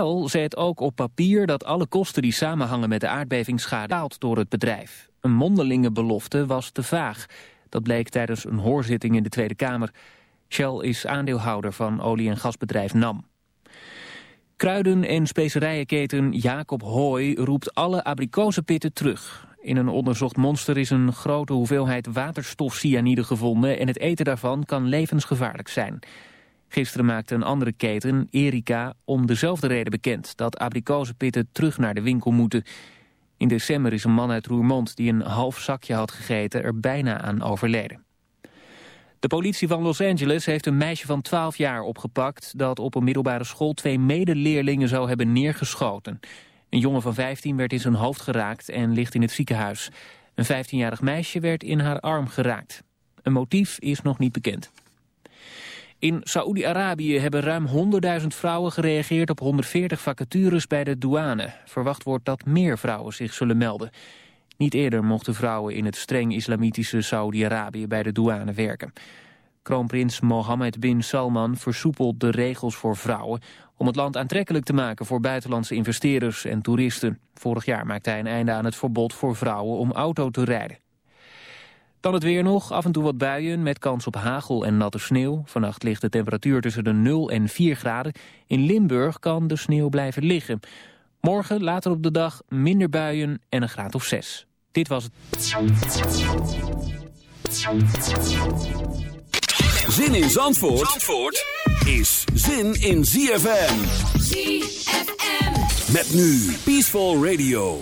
Shell zet ook op papier dat alle kosten die samenhangen met de aardbevingsschade betaald door het bedrijf. Een mondelinge belofte was te vaag. Dat bleek tijdens een hoorzitting in de Tweede Kamer. Shell is aandeelhouder van olie- en gasbedrijf NAM. Kruiden- en specerijenketen Jacob Hooy roept alle abrikozenpitten terug. In een onderzocht monster is een grote hoeveelheid waterstofcyanide gevonden... en het eten daarvan kan levensgevaarlijk zijn. Gisteren maakte een andere keten, Erika, om dezelfde reden bekend... dat abrikozenpitten terug naar de winkel moeten. In december is een man uit Roermond die een half zakje had gegeten... er bijna aan overleden. De politie van Los Angeles heeft een meisje van 12 jaar opgepakt... dat op een middelbare school twee medeleerlingen zou hebben neergeschoten. Een jongen van 15 werd in zijn hoofd geraakt en ligt in het ziekenhuis. Een 15-jarig meisje werd in haar arm geraakt. Een motief is nog niet bekend. In Saoedi-Arabië hebben ruim 100.000 vrouwen gereageerd op 140 vacatures bij de douane. Verwacht wordt dat meer vrouwen zich zullen melden. Niet eerder mochten vrouwen in het streng islamitische Saoedi-Arabië bij de douane werken. Kroonprins Mohammed bin Salman versoepelt de regels voor vrouwen... om het land aantrekkelijk te maken voor buitenlandse investeerders en toeristen. Vorig jaar maakte hij een einde aan het verbod voor vrouwen om auto te rijden. Dan het weer nog, af en toe wat buien met kans op hagel en natte sneeuw. Vannacht ligt de temperatuur tussen de 0 en 4 graden. In Limburg kan de sneeuw blijven liggen. Morgen, later op de dag, minder buien en een graad of 6. Dit was het. Zin in Zandvoort, Zandvoort is zin in ZFM. ZFM. Met nu Peaceful Radio.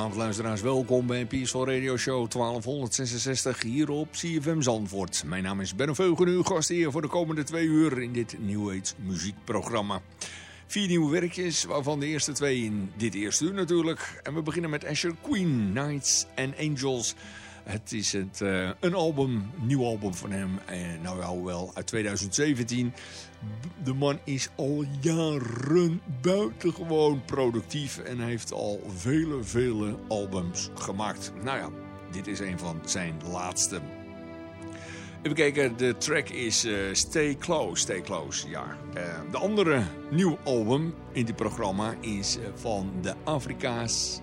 Goedenavond luisteraars, welkom bij Peaceful Radio Show 1266 hier op CFM Zandvoort. Mijn naam is Ben Veugen, uw gast hier voor de komende twee uur in dit New Age muziekprogramma. Vier nieuwe werkjes, waarvan de eerste twee in dit eerste uur natuurlijk. En we beginnen met Asher Queen, Knights and Angels. Het is het, uh, een album, nieuw album van hem. En nou ja, wel uit 2017. De man is al jaren buitengewoon productief. En heeft al vele, vele albums gemaakt. Nou ja, dit is een van zijn laatste. Even kijken, de track is uh, Stay Close, Stay Close, ja. Uh, de andere nieuw album in dit programma is van de Afrika's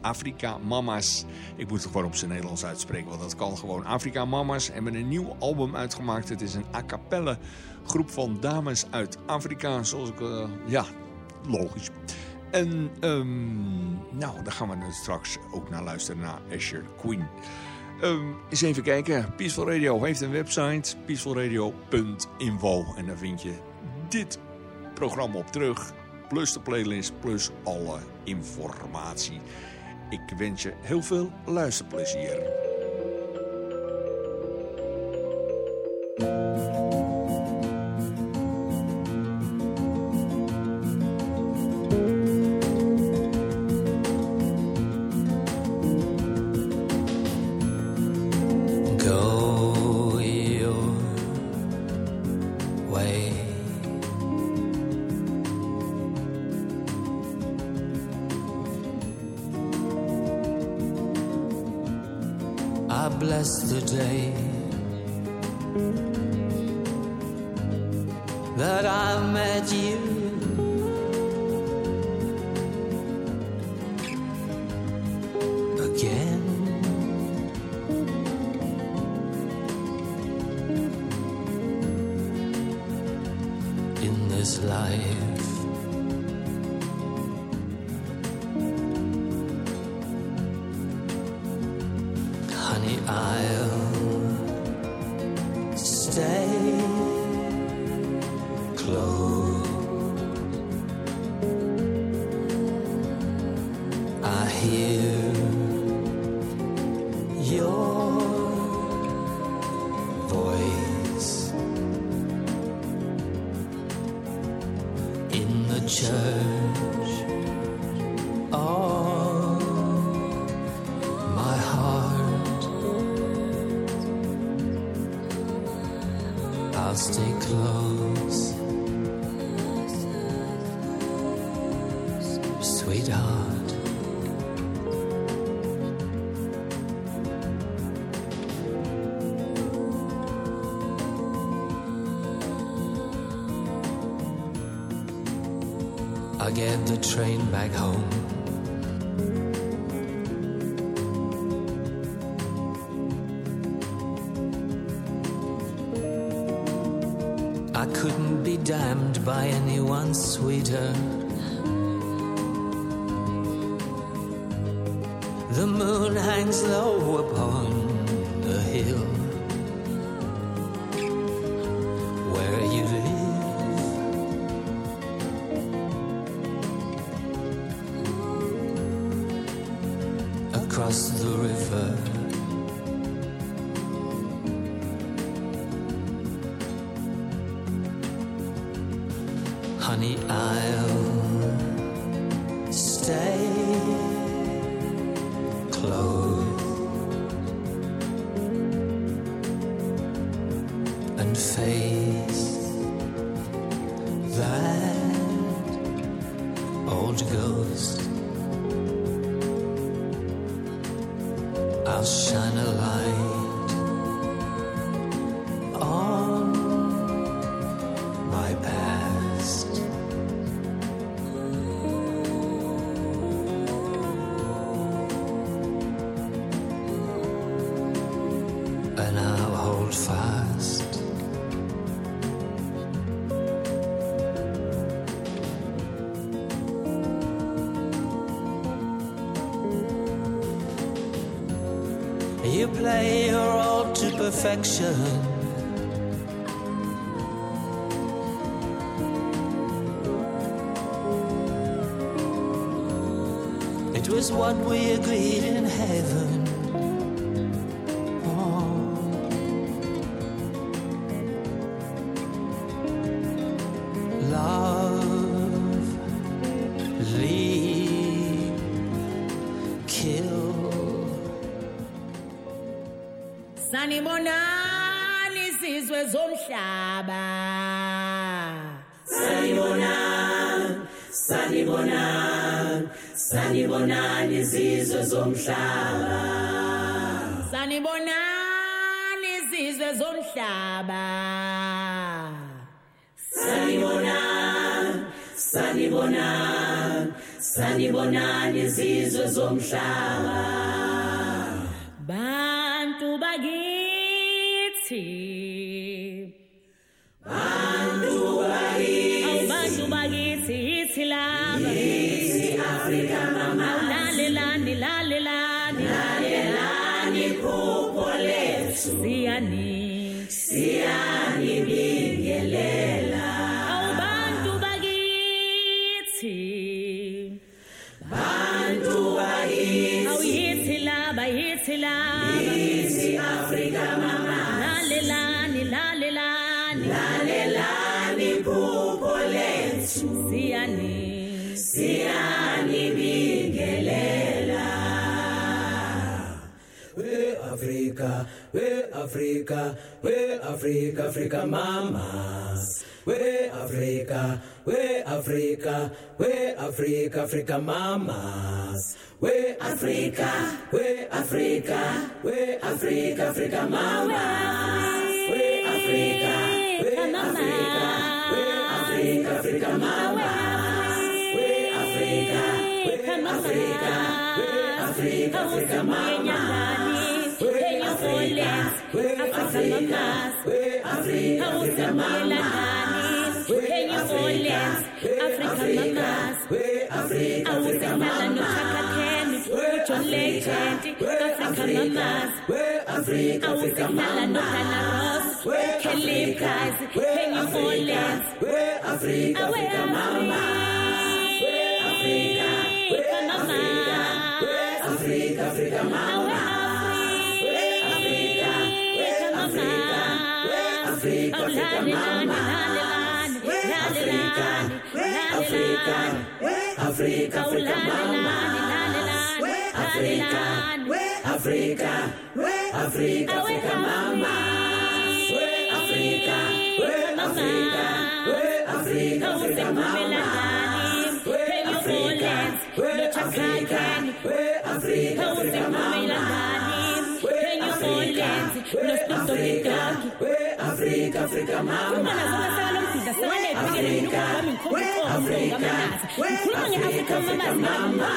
Afrika Mama's. Ik moet het gewoon op zijn Nederlands uitspreken, want dat kan gewoon. Afrika Mama's hebben een nieuw album uitgemaakt. Het is een a cappella groep van dames uit Afrika, zoals ik... Uh, ja, logisch. En um, nou, daar gaan we straks ook naar luisteren, naar Asher Queen. Um, eens even kijken. Peaceful Radio heeft een website, peacefulradio.info. En daar vind je dit programma op terug. Plus de playlist, plus alle informatie. Ik wens je heel veel luisterplezier. Go your way. Bless the day that I met you. The moon hangs low upon the hill zomhlaba sanibonani izizwe zomhlaba. Sanibonani izizwe zomhlaba. Sanibonani sanibonani sanibonani izizwe zomhlaba. Bantu bakithi lethu siyani we Africa, we Africa, Africa mamas. We Africa, we Africa, we Africa, Africa mamas. We Africa, we Africa, we Africa, Africa mamas. We Africa, we Africa, we Africa, Africa mamas. We Africa, we Africa, we Africa, Africa mamas. We Africa, we Africa, we Africa, Africa. Mamas. We Africa, we Africa, Africa, Africa. Mamas. We Legend, Africa. Mamas, we Africa, awusihlala nodana We Kelly Penny Africa, we Africa, Africa. We Africa, we Africa, we Africa, Africa, mama. Africa, Africa, Africa, Africa, mama. Africa, Africa, Africa, Africa, mama. Africa, Africa, Africa, Africa, mama. Africa, Africa, Africa, Africa, mama. Kenya Mountains. Africa, Africa, mama. Kuma Africa, zunga Africa, msiza Africa, ipige na Africa mama mama.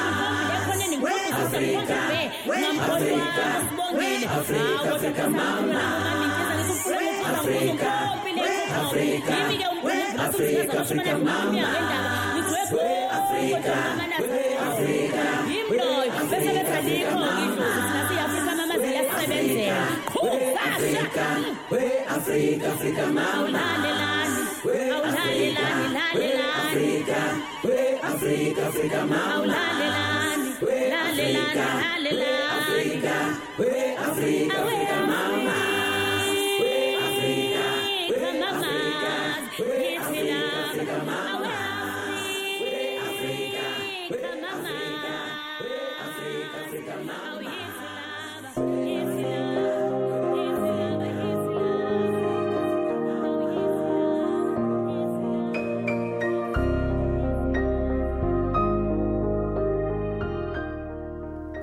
Africa, mama. Africa, Africa, Africa, mama. Afrika, Africa, Africa bese likho idlozi thina siyi-afrika mama ziyasebenzela Africa, we Africa, afrika Africa, Africa lalelani We Africa, afrika Africa, lalelani lalelani we Africa, Africa mama We Africa, Africa, Africa, Africa, mama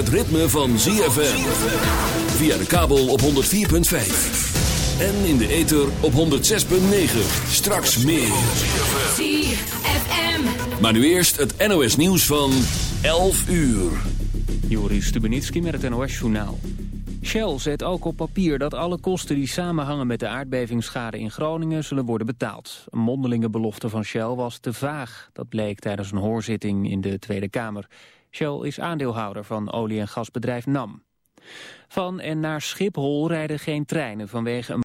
het ritme van ZFM. Via de kabel op 104.5. En in de ether op 106.9. Straks meer. ZFM. Maar nu eerst het NOS nieuws van 11 uur. Joris Stubenitski met het NOS-journaal. Shell zet ook op papier dat alle kosten die samenhangen met de aardbevingsschade in Groningen zullen worden betaald. Een mondelinge belofte van Shell was te vaag. Dat bleek tijdens een hoorzitting in de Tweede Kamer. Shell is aandeelhouder van olie- en gasbedrijf NAM. Van en naar Schiphol rijden geen treinen vanwege een